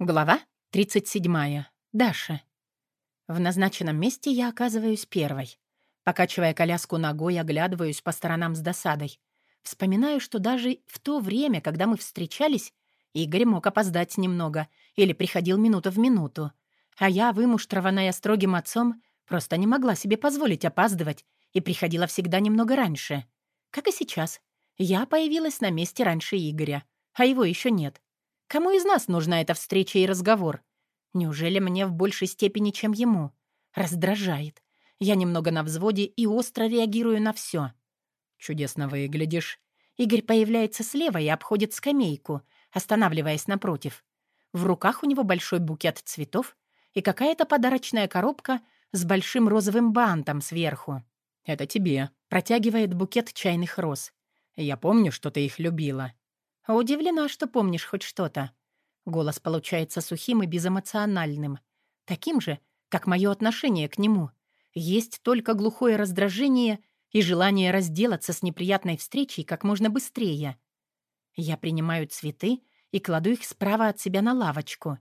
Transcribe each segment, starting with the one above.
Глава 37. Даша. В назначенном месте я оказываюсь первой. Покачивая коляску ногой, оглядываюсь по сторонам с досадой. Вспоминаю, что даже в то время, когда мы встречались, Игорь мог опоздать немного или приходил минуту в минуту. А я, вымуштрованная строгим отцом, просто не могла себе позволить опаздывать и приходила всегда немного раньше. Как и сейчас. Я появилась на месте раньше Игоря, а его еще нет. Кому из нас нужна эта встреча и разговор? Неужели мне в большей степени, чем ему? Раздражает. Я немного на взводе и остро реагирую на все. Чудесно выглядишь. Игорь появляется слева и обходит скамейку, останавливаясь напротив. В руках у него большой букет цветов и какая-то подарочная коробка с большим розовым бантом сверху. «Это тебе», — протягивает букет чайных роз. «Я помню, что ты их любила. «Удивлена, что помнишь хоть что-то». Голос получается сухим и безэмоциональным. Таким же, как мое отношение к нему. Есть только глухое раздражение и желание разделаться с неприятной встречей как можно быстрее. Я принимаю цветы и кладу их справа от себя на лавочку.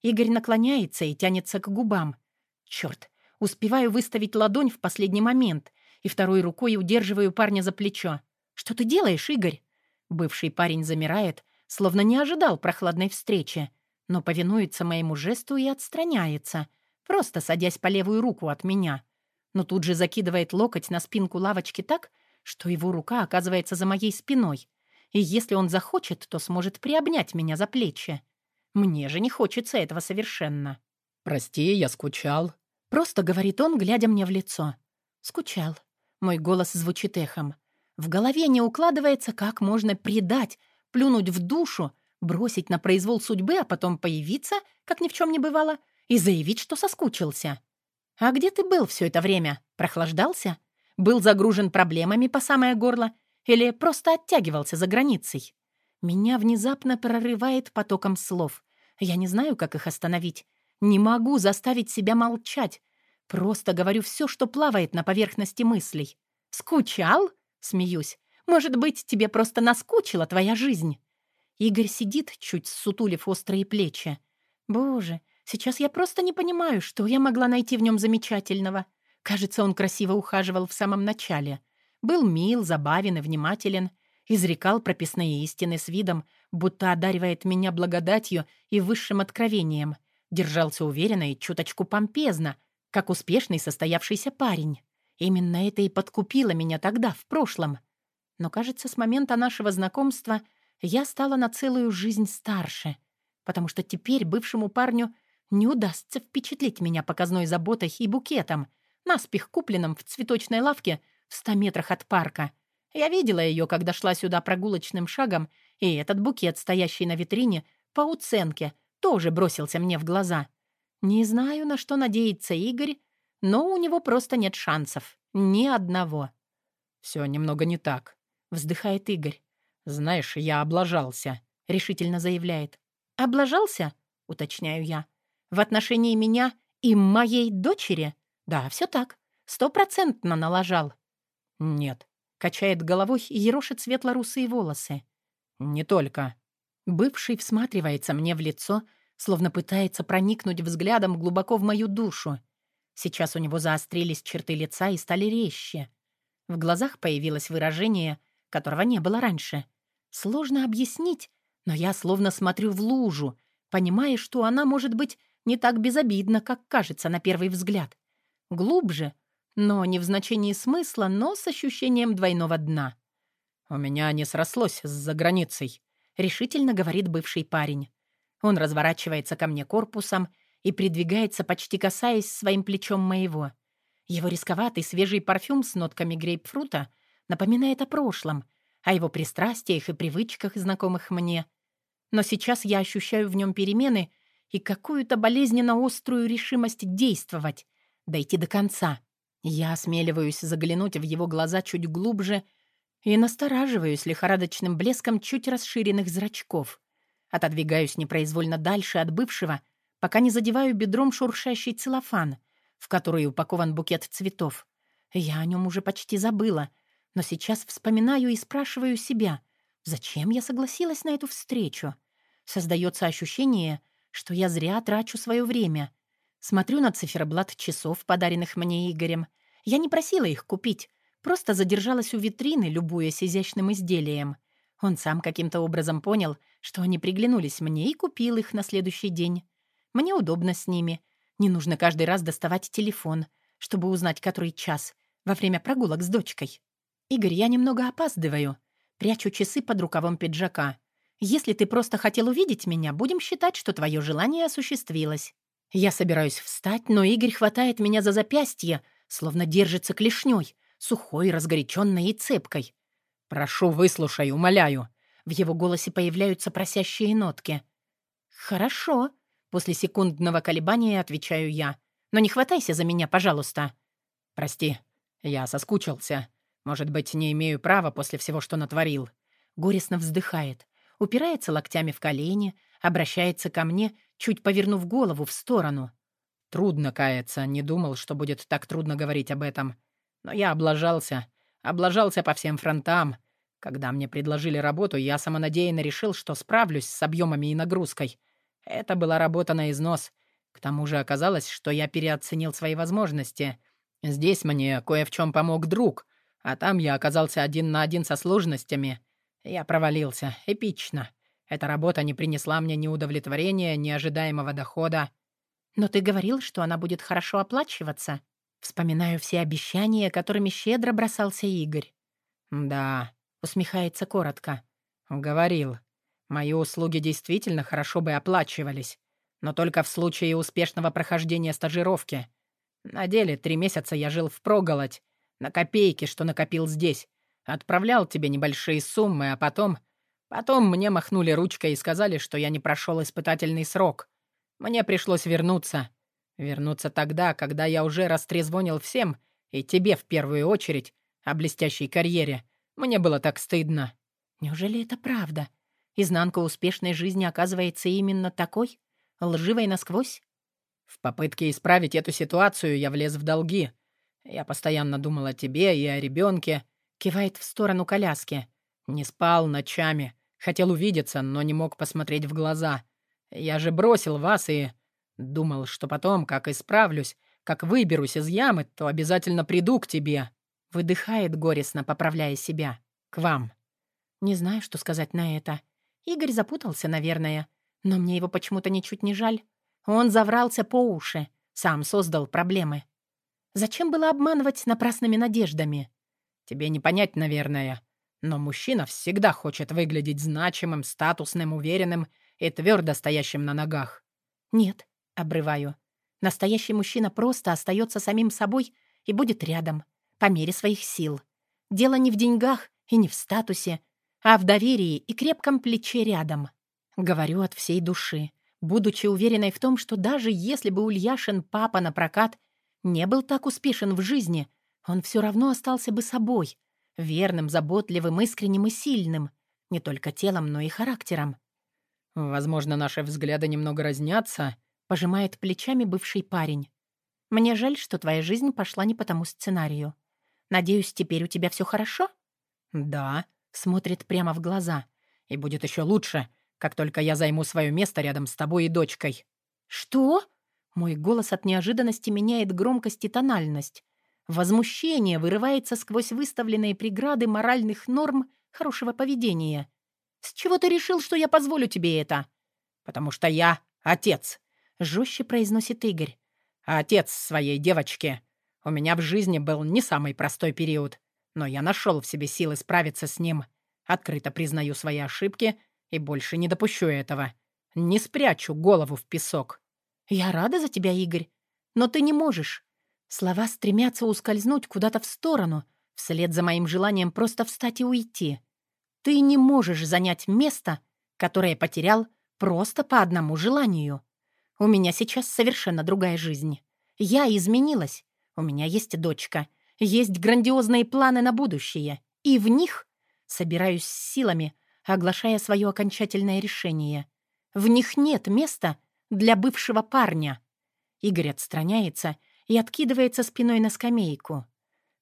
Игорь наклоняется и тянется к губам. Черт, успеваю выставить ладонь в последний момент и второй рукой удерживаю парня за плечо. «Что ты делаешь, Игорь?» Бывший парень замирает, словно не ожидал прохладной встречи, но повинуется моему жесту и отстраняется, просто садясь по левую руку от меня. Но тут же закидывает локоть на спинку лавочки так, что его рука оказывается за моей спиной. И если он захочет, то сможет приобнять меня за плечи. Мне же не хочется этого совершенно. «Прости, я скучал», — просто говорит он, глядя мне в лицо. «Скучал». Мой голос звучит эхом. В голове не укладывается, как можно предать, плюнуть в душу, бросить на произвол судьбы, а потом появиться, как ни в чем не бывало, и заявить, что соскучился. А где ты был все это время? Прохлаждался? Был загружен проблемами по самое горло? Или просто оттягивался за границей? Меня внезапно прорывает потоком слов. Я не знаю, как их остановить. Не могу заставить себя молчать. Просто говорю все, что плавает на поверхности мыслей. «Скучал?» Смеюсь. «Может быть, тебе просто наскучила твоя жизнь?» Игорь сидит, чуть сутулив острые плечи. «Боже, сейчас я просто не понимаю, что я могла найти в нем замечательного. Кажется, он красиво ухаживал в самом начале. Был мил, забавен и внимателен. Изрекал прописные истины с видом, будто одаривает меня благодатью и высшим откровением. Держался уверенно и чуточку помпезно, как успешный состоявшийся парень. Именно это и подкупило меня тогда, в прошлом. Но, кажется, с момента нашего знакомства я стала на целую жизнь старше, потому что теперь бывшему парню не удастся впечатлить меня показной заботой и букетом, наспех купленным в цветочной лавке в ста метрах от парка. Я видела ее, когда шла сюда прогулочным шагом, и этот букет, стоящий на витрине, по уценке, тоже бросился мне в глаза. Не знаю, на что надеется Игорь, но у него просто нет шансов. Ни одного. «Все немного не так», — вздыхает Игорь. «Знаешь, я облажался», — решительно заявляет. «Облажался?» — уточняю я. «В отношении меня и моей дочери?» «Да, все так. Стопроцентно налажал». «Нет», — качает головой и ерошит светло-русые волосы. «Не только». Бывший всматривается мне в лицо, словно пытается проникнуть взглядом глубоко в мою душу. Сейчас у него заострились черты лица и стали резче. В глазах появилось выражение, которого не было раньше. Сложно объяснить, но я словно смотрю в лужу, понимая, что она может быть не так безобидна, как кажется на первый взгляд. Глубже, но не в значении смысла, но с ощущением двойного дна. «У меня не срослось с заграницей», — решительно говорит бывший парень. Он разворачивается ко мне корпусом и придвигается, почти касаясь своим плечом моего. Его рисковатый свежий парфюм с нотками грейпфрута напоминает о прошлом, о его пристрастиях и привычках, знакомых мне. Но сейчас я ощущаю в нем перемены и какую-то болезненно острую решимость действовать, дойти до конца. Я осмеливаюсь заглянуть в его глаза чуть глубже и настораживаюсь лихорадочным блеском чуть расширенных зрачков. Отодвигаюсь непроизвольно дальше от бывшего пока не задеваю бедром шуршащий целлофан, в который упакован букет цветов. Я о нем уже почти забыла, но сейчас вспоминаю и спрашиваю себя, зачем я согласилась на эту встречу. Создается ощущение, что я зря трачу свое время. Смотрю на циферблат часов, подаренных мне Игорем. Я не просила их купить, просто задержалась у витрины, любуясь изящным изделием. Он сам каким-то образом понял, что они приглянулись мне и купил их на следующий день. Мне удобно с ними. Не нужно каждый раз доставать телефон, чтобы узнать, который час, во время прогулок с дочкой. «Игорь, я немного опаздываю. Прячу часы под рукавом пиджака. Если ты просто хотел увидеть меня, будем считать, что твое желание осуществилось». Я собираюсь встать, но Игорь хватает меня за запястье, словно держится клешней, сухой, разгоряченной и цепкой. «Прошу, выслушай, умоляю». В его голосе появляются просящие нотки. «Хорошо», — после секундного колебания отвечаю я. «Но не хватайся за меня, пожалуйста». «Прости, я соскучился. Может быть, не имею права после всего, что натворил». Горестно вздыхает, упирается локтями в колени, обращается ко мне, чуть повернув голову в сторону. Трудно каяться, не думал, что будет так трудно говорить об этом. Но я облажался. Облажался по всем фронтам. Когда мне предложили работу, я самонадеянно решил, что справлюсь с объемами и нагрузкой. Это была работа на износ. К тому же оказалось, что я переоценил свои возможности. Здесь мне кое в чем помог друг, а там я оказался один на один со сложностями. Я провалился. Эпично. Эта работа не принесла мне ни удовлетворения, ни ожидаемого дохода. Но ты говорил, что она будет хорошо оплачиваться. Вспоминаю все обещания, которыми щедро бросался Игорь. «Да», — усмехается коротко. «Говорил. Мои услуги действительно хорошо бы оплачивались, но только в случае успешного прохождения стажировки. На деле три месяца я жил впроголодь, на копейки, что накопил здесь. Отправлял тебе небольшие суммы, а потом... Потом мне махнули ручкой и сказали, что я не прошел испытательный срок. Мне пришлось вернуться. Вернуться тогда, когда я уже растрезвонил всем, и тебе в первую очередь, о блестящей карьере. Мне было так стыдно. Неужели это правда? Изнанка успешной жизни оказывается именно такой? Лживой насквозь? В попытке исправить эту ситуацию я влез в долги. Я постоянно думал о тебе и о ребенке. Кивает в сторону коляски. Не спал ночами. Хотел увидеться, но не мог посмотреть в глаза. Я же бросил вас и... Думал, что потом, как исправлюсь, как выберусь из ямы, то обязательно приду к тебе». Выдыхает горестно, поправляя себя. «К вам». Не знаю, что сказать на это. Игорь запутался, наверное. Но мне его почему-то ничуть не жаль. Он заврался по уши. Сам создал проблемы. Зачем было обманывать напрасными надеждами? Тебе не понять, наверное. Но мужчина всегда хочет выглядеть значимым, статусным, уверенным и твердо стоящим на ногах. Нет, Обрываю. Настоящий мужчина просто остается самим собой и будет рядом, по мере своих сил. Дело не в деньгах и не в статусе, а в доверии и крепком плече рядом. Говорю от всей души, будучи уверенной в том, что даже если бы Ульяшин папа на прокат не был так успешен в жизни, он все равно остался бы собой, верным, заботливым, искренним и сильным, не только телом, но и характером. «Возможно, наши взгляды немного разнятся», Пожимает плечами бывший парень. «Мне жаль, что твоя жизнь пошла не по тому сценарию. Надеюсь, теперь у тебя все хорошо?» «Да», — смотрит прямо в глаза. «И будет еще лучше, как только я займу свое место рядом с тобой и дочкой». «Что?» Мой голос от неожиданности меняет громкость и тональность. Возмущение вырывается сквозь выставленные преграды моральных норм хорошего поведения. «С чего ты решил, что я позволю тебе это?» «Потому что я отец», жестче произносит Игорь. «Отец своей девочки. У меня в жизни был не самый простой период, но я нашел в себе силы справиться с ним. Открыто признаю свои ошибки и больше не допущу этого. Не спрячу голову в песок». «Я рада за тебя, Игорь, но ты не можешь». Слова стремятся ускользнуть куда-то в сторону, вслед за моим желанием просто встать и уйти. Ты не можешь занять место, которое потерял просто по одному желанию. У меня сейчас совершенно другая жизнь. Я изменилась. У меня есть дочка. Есть грандиозные планы на будущее. И в них собираюсь силами, оглашая свое окончательное решение. В них нет места для бывшего парня. Игорь отстраняется и откидывается спиной на скамейку.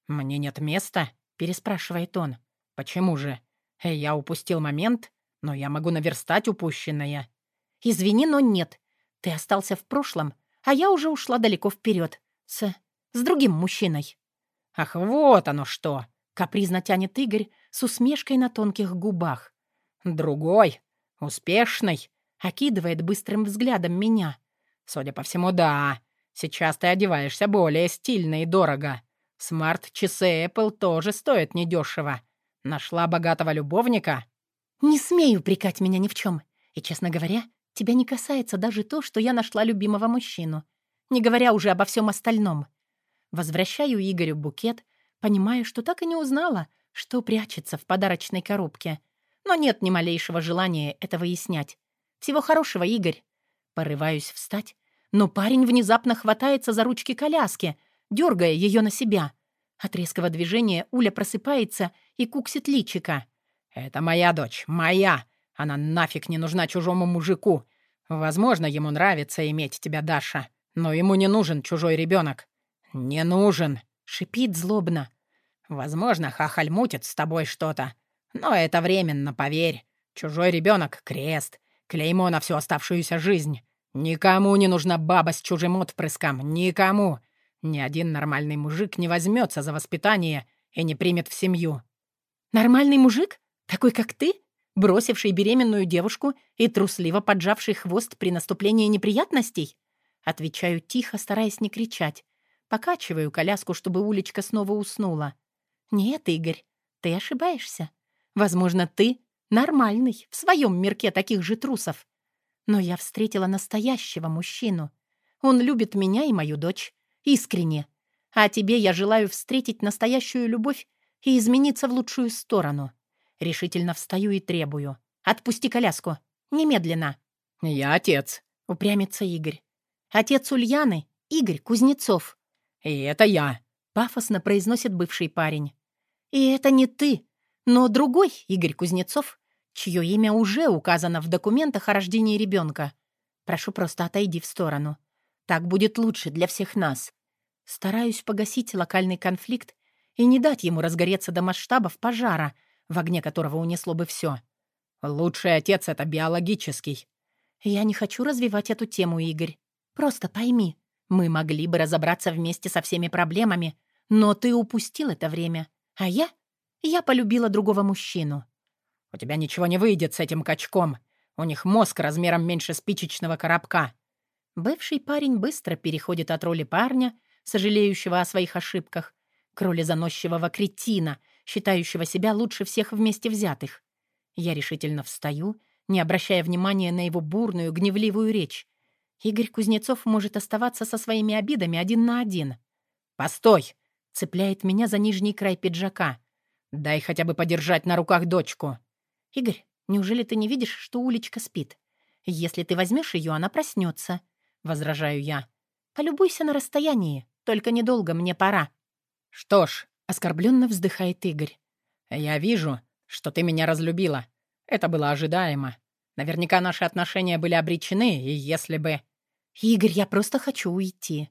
«Мне нет места?» — переспрашивает он. «Почему же? Я упустил момент, но я могу наверстать упущенное». «Извини, но нет. Ты остался в прошлом, а я уже ушла далеко вперед. С... с другим мужчиной». «Ах, вот оно что!» — капризно тянет Игорь с усмешкой на тонких губах. «Другой? Успешный?» — окидывает быстрым взглядом меня. «Судя по всему, да. Сейчас ты одеваешься более стильно и дорого. Смарт-часы Apple тоже стоят недешево. Нашла богатого любовника?» «Не смею упрекать меня ни в чем. И, честно говоря, тебя не касается даже то, что я нашла любимого мужчину. Не говоря уже обо всем остальном. Возвращаю Игорю букет, понимая, что так и не узнала, что прячется в подарочной коробке. Но нет ни малейшего желания это выяснять. Всего хорошего, Игорь. Порываюсь встать, но парень внезапно хватается за ручки коляски, дергая ее на себя. От резкого движения Уля просыпается и куксит личика. «Это моя дочь, моя! Она нафиг не нужна чужому мужику. Возможно, ему нравится иметь тебя, Даша, но ему не нужен чужой ребенок. Не нужен!» — шипит злобно. «Возможно, хахаль мутит с тобой что-то, но это временно, поверь. Чужой ребенок — крест, клеймо на всю оставшуюся жизнь. Никому не нужна баба с чужим отпрыском, никому. Ни один нормальный мужик не возьмется за воспитание и не примет в семью». «Нормальный мужик? Такой, как ты? Бросивший беременную девушку и трусливо поджавший хвост при наступлении неприятностей?» Отвечаю тихо, стараясь не кричать. Покачиваю коляску, чтобы Улечка снова уснула. «Нет, Игорь, ты ошибаешься. Возможно, ты нормальный в своем мирке таких же трусов. Но я встретила настоящего мужчину. Он любит меня и мою дочь. Искренне. А тебе я желаю встретить настоящую любовь и измениться в лучшую сторону. Решительно встаю и требую. Отпусти коляску. Немедленно. «Я отец», — упрямится Игорь. «Отец Ульяны — Игорь Кузнецов». «И это я», — пафосно произносит бывший парень. «И это не ты, но другой Игорь Кузнецов, чье имя уже указано в документах о рождении ребенка. Прошу просто отойди в сторону. Так будет лучше для всех нас. Стараюсь погасить локальный конфликт и не дать ему разгореться до масштабов пожара, в огне которого унесло бы все. Лучший отец — это биологический. Я не хочу развивать эту тему, Игорь. Просто пойми, мы могли бы разобраться вместе со всеми проблемами, но ты упустил это время. А я? Я полюбила другого мужчину. У тебя ничего не выйдет с этим качком. У них мозг размером меньше спичечного коробка. Бывший парень быстро переходит от роли парня, сожалеющего о своих ошибках, к роли заносчивого кретина, считающего себя лучше всех вместе взятых. Я решительно встаю, не обращая внимания на его бурную, гневливую речь. Игорь Кузнецов может оставаться со своими обидами один на один. «Постой!» — цепляет меня за нижний край пиджака. «Дай хотя бы подержать на руках дочку». «Игорь, неужели ты не видишь, что Улечка спит? Если ты возьмешь ее, она проснется. — возражаю я. «Полюбуйся на расстоянии, только недолго, мне пора». «Что ж», — оскорбленно вздыхает Игорь. «Я вижу, что ты меня разлюбила. Это было ожидаемо. Наверняка наши отношения были обречены, и если бы...» «Игорь, я просто хочу уйти».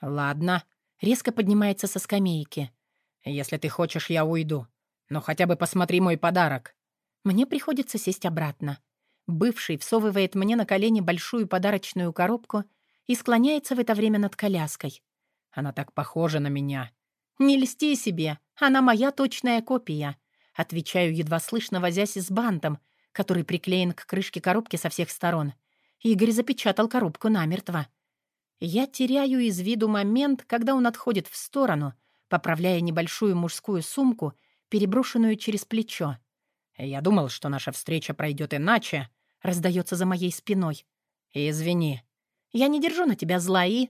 «Ладно», — резко поднимается со скамейки. «Если ты хочешь, я уйду. Но хотя бы посмотри мой подарок». Мне приходится сесть обратно. Бывший всовывает мне на колени большую подарочную коробку и склоняется в это время над коляской. Она так похожа на меня. «Не льсти себе, она моя точная копия», — отвечаю, едва слышно возясь с бантом, который приклеен к крышке коробки со всех сторон. Игорь запечатал коробку намертво. Я теряю из виду момент, когда он отходит в сторону, поправляя небольшую мужскую сумку, переброшенную через плечо. «Я думал, что наша встреча пройдет иначе», — раздается за моей спиной. «Извини. Я не держу на тебя зла и...»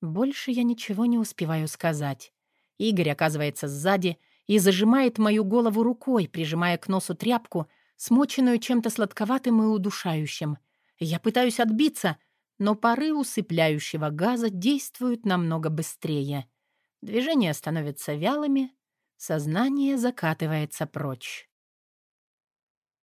Больше я ничего не успеваю сказать. Игорь оказывается сзади и зажимает мою голову рукой, прижимая к носу тряпку, смоченную чем-то сладковатым и удушающим. Я пытаюсь отбиться, но пары усыпляющего газа действуют намного быстрее. Движения становятся вялыми, сознание закатывается прочь.